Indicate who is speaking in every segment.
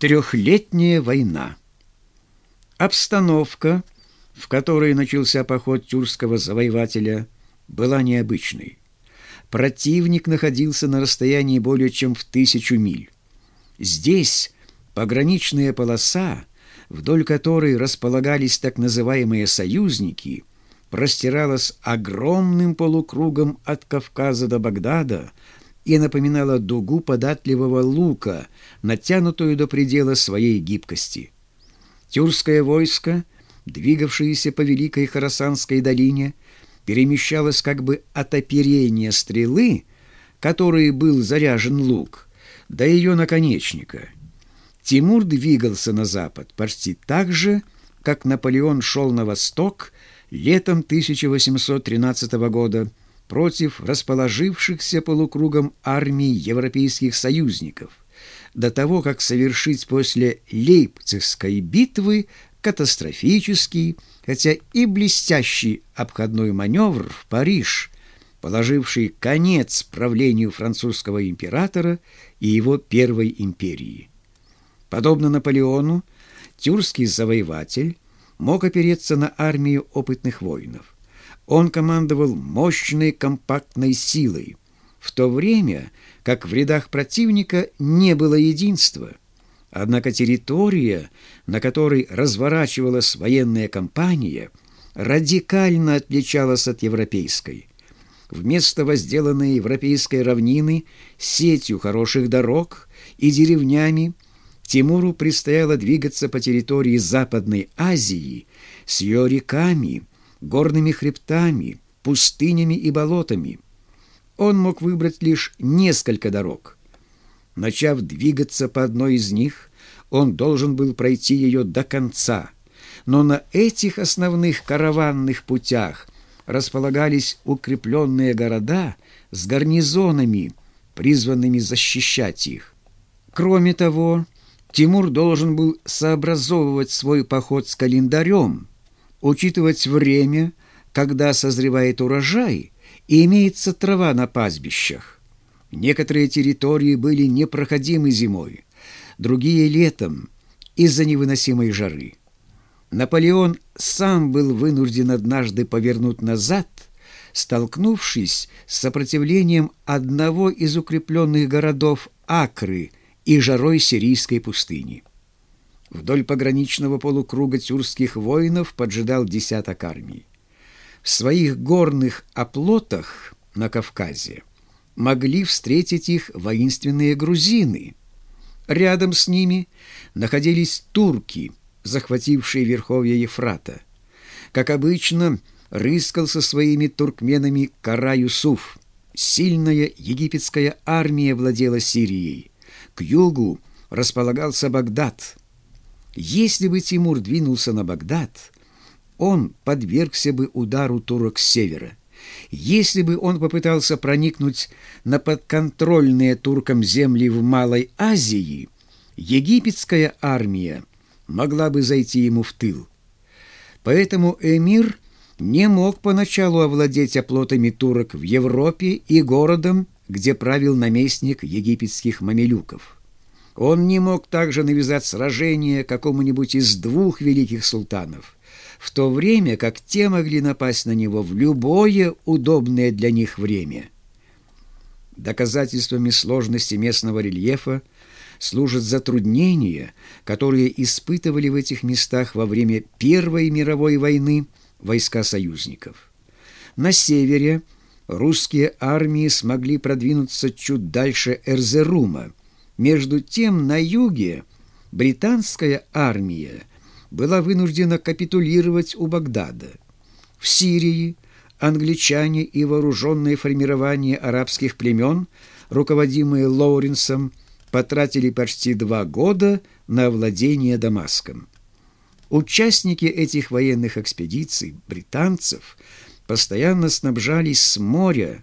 Speaker 1: Трехлетняя война. Обстановка, в которой начался поход тюркского завоевателя, была необычной. Противник находился на расстоянии более чем в тысячу миль. Здесь пограничная полоса, вдоль которой располагались так называемые «союзники», простиралась огромным полукругом от Кавказа до Багдада и напоминала дугу податливого лука, натянутую до предела своей гибкости. Тюркское войско, двигавшееся по Великой Харасанской долине, перемещалось как бы от оперения стрелы, которой был заряжен лук, до ее наконечника. Тимур двигался на запад почти так же, как Наполеон шел на восток летом 1813 года против расположившихся полукругом армий европейских союзников, до того, как совершить после Лейпцигской битвы катастрофический, хотя и блестящий обходной маневр в Париж, положивший конец правлению французского императора и его Первой империи. Подобно Наполеону, тюркский завоеватель мог опереться на армию опытных воинов. Он командовал мощной компактной силой, в то время как в рядах противника не было единства. Однако территория, на которой разворачивалась военная кампания, радикально отличалась от европейской. Вместо возделанной европейской равнины сетью хороших дорог и деревнями Тимуру предстояло двигаться по территории Западной Азии с ее реками, горными хребтами, пустынями и болотами. Он мог выбрать лишь несколько дорог. Начав двигаться по одной из них, он должен был пройти ее до конца. Но на этих основных караванных путях располагались укрепленные города с гарнизонами, призванными защищать их. Кроме того, Тимур должен был сообразовывать свой поход с календарем, учитывать время, когда созревает урожай и имеется трава на пастбищах. Некоторые территории были непроходимы зимой, другие — летом из-за невыносимой жары. Наполеон сам был вынужден однажды повернуть назад, столкнувшись с сопротивлением одного из укрепленных городов Акры и жарой сирийской пустыни. Вдоль пограничного полукруга тюркских воинов поджидал десяток армий. В своих горных оплотах на Кавказе могли встретить их воинственные грузины. Рядом с ними находились турки, захватившие верховья Ефрата. Как обычно, рыскал со своими туркменами Кара Юсуф. Сильная египетская армия владела Сирией. К югу располагался Багдад – если бы Тимур двинулся на Багдад, он подвергся бы удару турок с севера. Если бы он попытался проникнуть на подконтрольные туркам земли в Малой Азии, египетская армия могла бы зайти ему в тыл. Поэтому эмир не мог поначалу овладеть оплотами турок в Европе и городом, где правил наместник египетских мамилюков. Он не мог также навязать сражение какому-нибудь из двух великих султанов, в то время как те могли напасть на него в любое удобное для них время. Доказательствами сложности местного рельефа служат затруднения, которые испытывали в этих местах во время Первой мировой войны войска союзников. На севере русские армии смогли продвинуться чуть дальше Эрзерума, между тем на юге британская армия была вынуждена капитулировать у Багдада. В Сирии англичане и вооруженные формирования арабских племен, руководимые Лоуренсом, потратили почти два года на владение Дамаском. Участники этих военных экспедиций, британцев, постоянно снабжались с моря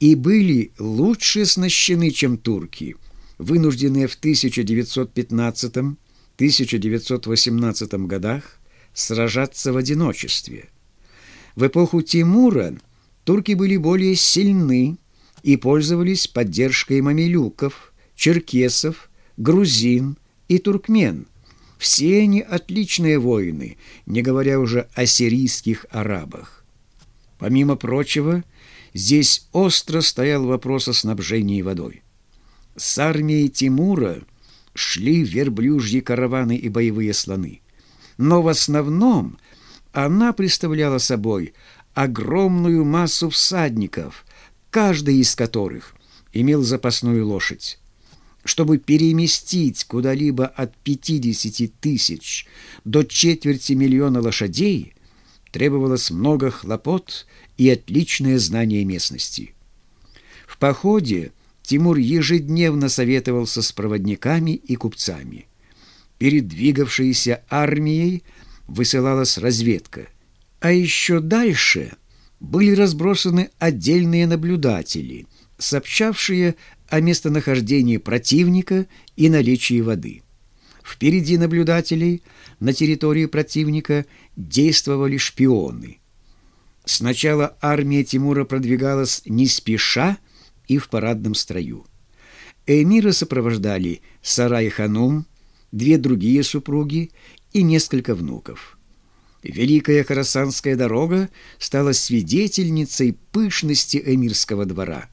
Speaker 1: и были лучше оснащены, чем турки – вынужденные в 1915-1918 годах сражаться в одиночестве. В эпоху Тимура турки были более сильны и пользовались поддержкой мамилюков, черкесов, грузин, и туркмен. Все они отличные воины, не говоря уже о сирийских арабах. Помимо прочего, здесь остро стоял вопрос о снабжении водой. С армией Тимура шли верблюжьи караваны и боевые слоны. Но в основном она представляла собой огромную массу всадников, каждый из которых имел запасную лошадь. Чтобы переместить куда-либо от 50 тысяч до четверти миллиона лошадей, требовалось много хлопот и отличное знание местности. В походе Тимур ежедневно советовался с проводниками и купцами. Перед двигавшейся армией высылалась разведка. А еще дальше были разбросаны отдельные наблюдатели, сообщавшие о местонахождении противника и наличии воды. Впереди наблюдателей на территории противника действовали шпионы. Сначала армия Тимура продвигалась не спеша и в парадном строю. Эмира сопровождали Сарай Ханум, две другие супруги и несколько внуков. Великая Харасанская дорога стала свидетельницей пышности эмирского двора.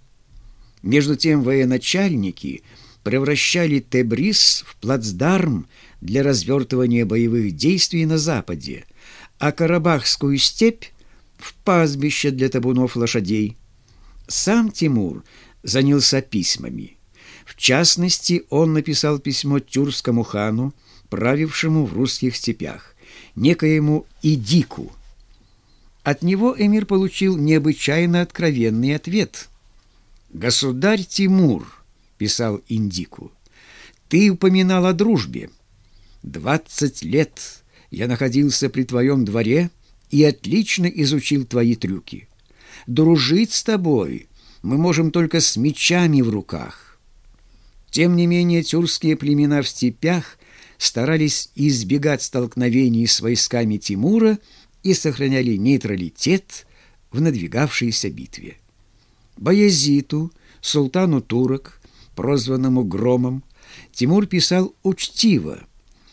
Speaker 1: Между тем военачальники превращали Тебрис в плацдарм для развертывания боевых действий на западе, а Карабахскую степь – в пастбище для табунов лошадей. Сам Тимур занялся письмами. В частности, он написал письмо тюркскому хану, правившему в русских степях, некоему Идику. От него эмир получил необычайно откровенный ответ. «Государь Тимур», — писал Индику, — «ты упоминал о дружбе. Двадцать лет я находился при твоем дворе и отлично изучил твои трюки. Дружить с тобой мы можем только с мечами в руках». Тем не менее, тюркские племена в степях старались избегать столкновений с войсками Тимура и сохраняли нейтралитет в надвигавшейся битве. Баязиту, султану турок, прозванному Громом, Тимур писал учтиво,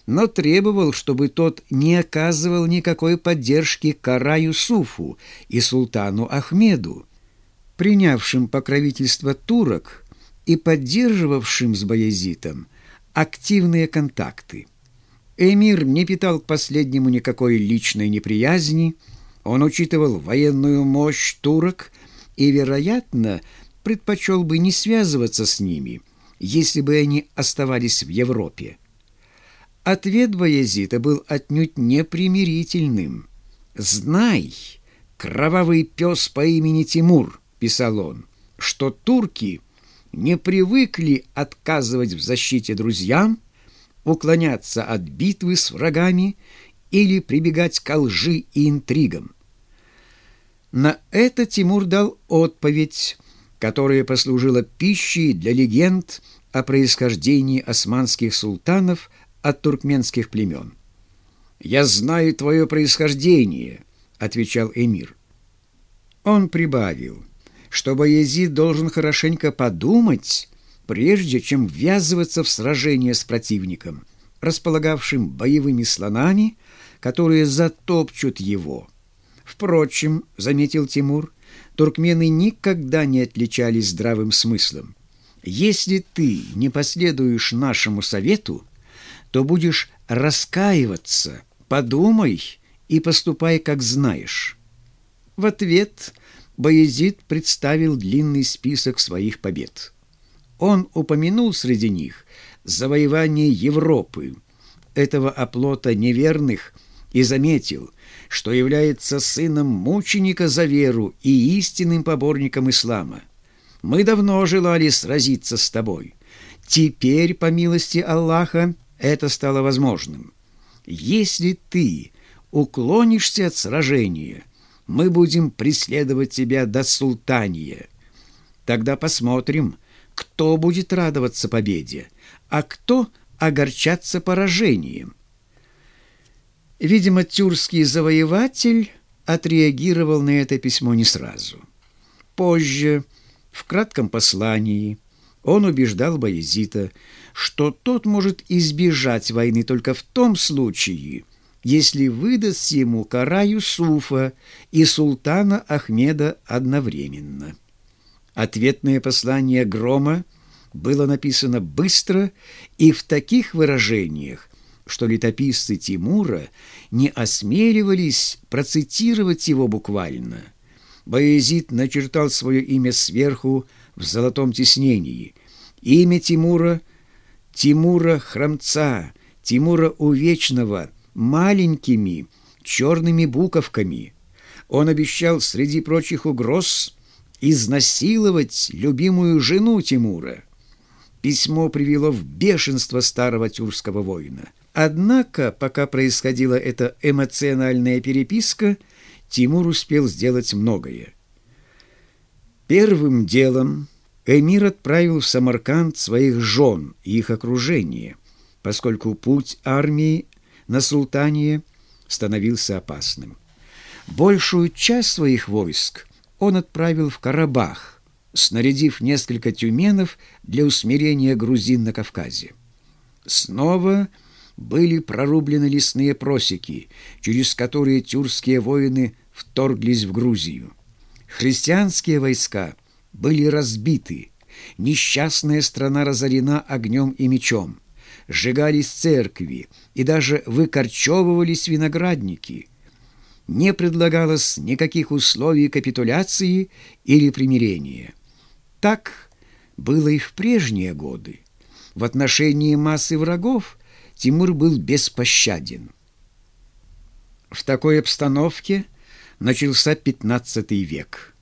Speaker 1: но требовал, чтобы тот не оказывал никакой поддержки Кара Юсуфу и султану Ахмеду, принявшим покровительство турок и поддерживавшим с Баязитом – активные контакты. Эмир не питал к последнему никакой личной неприязни, он учитывал военную мощь турок и, вероятно, предпочел бы не связываться с ними, если бы они оставались в Европе. Ответ Баязита был отнюдь непримирительным. «Знай, кровавый пес по имени Тимур», — писал он, — «что турки — не привыкли отказывать в защите друзьям, уклоняться от битвы с врагами или прибегать к лжи и интригам. На это Тимур дал отповедь, которая послужила пищей для легенд о происхождении османских султанов от туркменских племен. «Я знаю твое происхождение», — отвечал эмир. Он прибавил — что Баязид должен хорошенько подумать, прежде чем ввязываться в сражение с противником, располагавшим боевыми слонами, которые затопчут его. Впрочем, заметил Тимур, туркмены никогда не отличались здравым смыслом. Если ты не последуешь нашему совету, то будешь раскаиваться, подумай и поступай, как знаешь. В ответ Баязид представил длинный список своих побед. Он упомянул среди них завоевание Европы, этого оплота неверных, и заметил, что является сыном мученика за веру и истинным поборником ислама. Мы давно желали сразиться с тобой. Теперь, по милости Аллаха, это стало возможным. Если ты уклонишься от сражения, мы будем преследовать тебя до султания. Тогда посмотрим, кто будет радоваться победе, а кто огорчаться поражением. Видимо, тюркский завоеватель отреагировал на это письмо не сразу. Позже, в кратком послании, он убеждал Баязита, что тот может избежать войны только в том случае, если выдаст ему кара Юсуфа и султана Ахмеда одновременно. Ответное послание Грома было написано быстро и в таких выражениях, что летописцы Тимура не осмеливались процитировать его буквально. Баязид начертал свое имя сверху в золотом тиснении. Имя Тимура — Тимура Храмца, Тимура Увечного, маленькими черными буковками. Он обещал среди прочих угроз изнасиловать любимую жену Тимура. Письмо привело в бешенство старого тюркского воина. Однако, пока происходила эта эмоциональная переписка, Тимур успел сделать многое. Первым делом эмир отправил в Самарканд своих жен и их окружение, поскольку путь армии на султане становился опасным. Большую часть своих войск он отправил в Карабах, снарядив несколько тюменов для усмирения грузин на Кавказе. Снова были прорублены лесные просеки, через которые тюркские воины вторглись в Грузию. Христианские войска были разбиты, несчастная страна разорена огнем и мечом, сжигались церкви и даже выкорчевывались виноградники. Не предлагалось никаких условий капитуляции или примирения. Так было и в прежние годы. В отношении массы врагов Тимур был беспощаден. В такой обстановке начался XV век.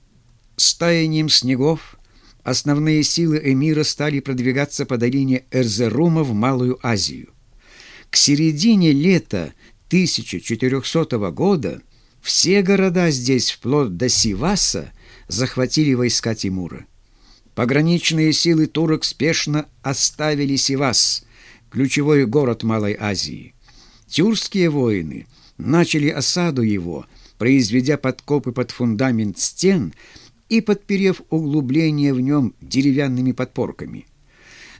Speaker 1: С таянием снегов основные силы эмира стали продвигаться по долине Эрзерума в Малую Азию. К середине лета 1400 года все города здесь, вплоть до Сиваса, захватили войска Тимура. Пограничные силы турок спешно оставили Сивас, ключевой город Малой Азии. Тюркские воины начали осаду его, произведя подкопы под фундамент стен и подперев углубление в нем деревянными подпорками.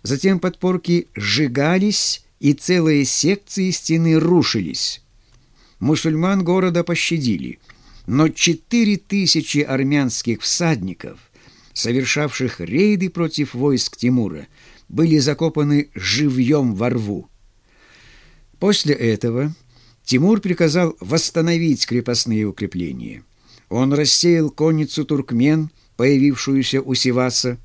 Speaker 1: Затем подпорки сжигались, и целые секции стены рушились. Мусульман города пощадили, но четыре тысячи армянских всадников, совершавших рейды против войск Тимура, были закопаны живьем во рву. После этого Тимур приказал восстановить крепостные укрепления. Он рассеял конницу туркмен, появившуюся у Сиваса,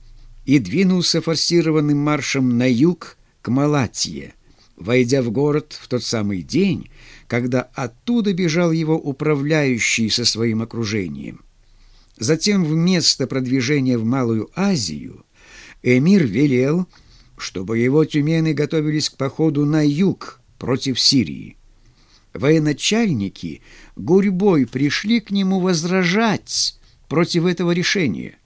Speaker 1: и двинулся форсированным маршем на юг к Малатье, войдя в город в тот самый день, когда оттуда бежал его управляющий со своим окружением. Затем вместо продвижения в Малую Азию эмир велел чтобы его тюмены готовились к походу на юг против Сирии. Военачальники гурьбой пришли к нему возражать против этого решения.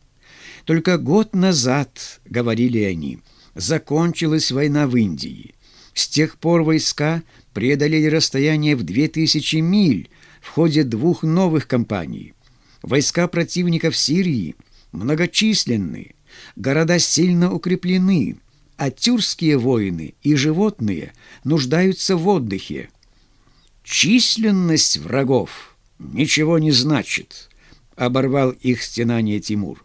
Speaker 1: Только год назад, говорили они, закончилась война в Индии. С тех пор войска преодолели расстояние в две тысячи миль в ходе двух новых кампаний. Войска противников Сирии многочисленны, города сильно укреплены, а тюркские воины и животные нуждаются в отдыхе. Численность врагов ничего не значит, оборвал их стенание Тимур.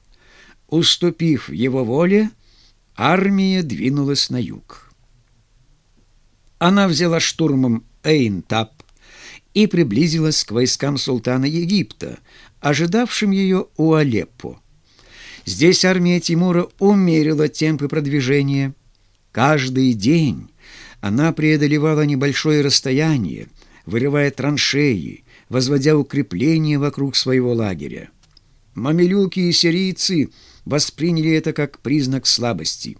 Speaker 1: Уступив его воле, армия двинулась на юг. Она взяла штурмом Эйнтап и приблизилась к войскам султана Египта, ожидавшим ее у Алеппо. Здесь армия Тимура умерила темпы продвижения – Каждый день она преодолевала небольшое расстояние, вырывая траншеи, возводя укрепления вокруг своего лагеря. Мамилюки и сирийцы восприняли это как признак слабости.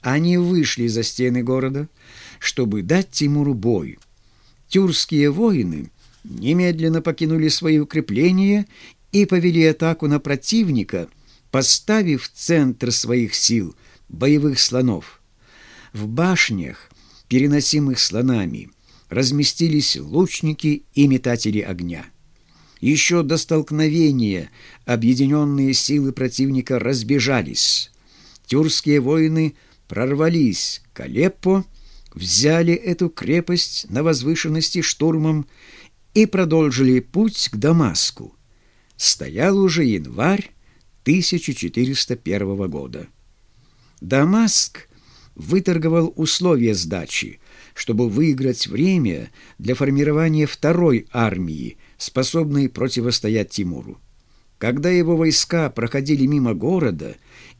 Speaker 1: Они вышли за стены города, чтобы дать Тимуру бой. Тюркские воины немедленно покинули свои укрепления и повели атаку на противника, поставив в центр своих сил боевых слонов. В башнях, переносимых слонами, разместились лучники и метатели огня. Еще до столкновения объединенные силы противника разбежались. Тюркские воины прорвались к Алеппо, взяли эту крепость на возвышенности штурмом и продолжили путь к Дамаску. Стоял уже январь 1401 года. Дамаск выторговал условия сдачи, чтобы выиграть время для формирования второй армии, способной противостоять Тимуру. Когда его войска проходили мимо города,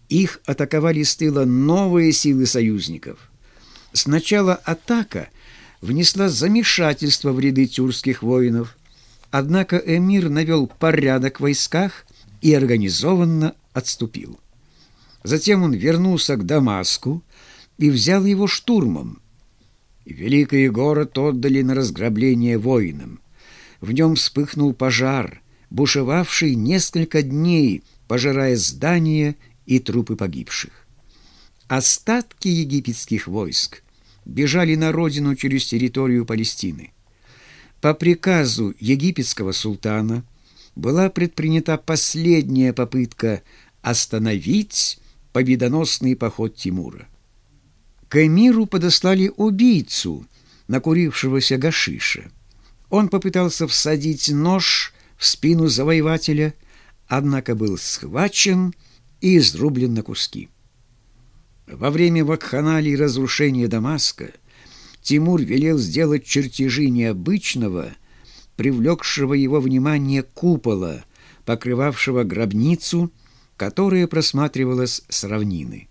Speaker 1: их атаковали с тыла новые силы союзников. Сначала атака внесла замешательство в ряды тюркских воинов, однако эмир навел порядок в войсках и организованно отступил. Затем он вернулся к Дамаску и взял его штурмом. Великий город отдали на разграбление воинам. В нем вспыхнул пожар, бушевавший несколько дней, пожирая здания и трупы погибших. Остатки египетских войск бежали на родину через территорию Палестины. По приказу египетского султана была предпринята последняя попытка остановить победоносный поход Тимура. К эмиру подослали убийцу, накурившегося гашиша. Он попытался всадить нож в спину завоевателя, однако был схвачен и изрублен на куски. Во время вакханалии разрушения Дамаска Тимур велел сделать чертежи необычного, привлекшего его внимание купола, покрывавшего гробницу, которая просматривалась с равнины.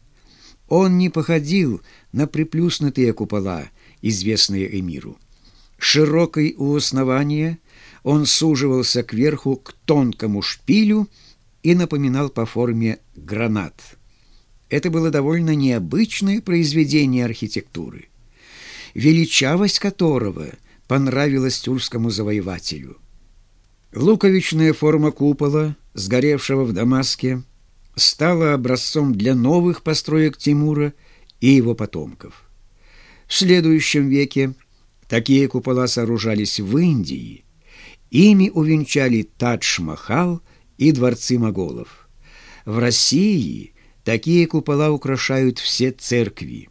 Speaker 1: Он не походил на приплюснутые купола, известные эмиру. Широкий у основания он суживался кверху к тонкому шпилю и напоминал по форме гранат. Это было довольно необычное произведение архитектуры, величавость которого понравилась тюркскому завоевателю. Луковичная форма купола, сгоревшего в Дамаске, стала образцом для новых построек Тимура и его потомков. В следующем веке такие купола сооружались в Индии. Ими увенчали Тадж-Махал и дворцы моголов. В России такие купола украшают все церкви.